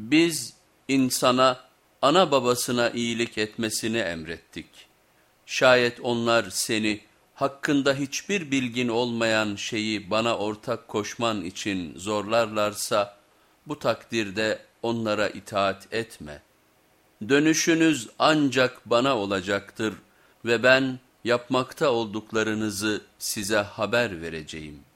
Biz insana ana babasına iyilik etmesini emrettik. Şayet onlar seni hakkında hiçbir bilgin olmayan şeyi bana ortak koşman için zorlarlarsa bu takdirde onlara itaat etme. Dönüşünüz ancak bana olacaktır ve ben yapmakta olduklarınızı size haber vereceğim.''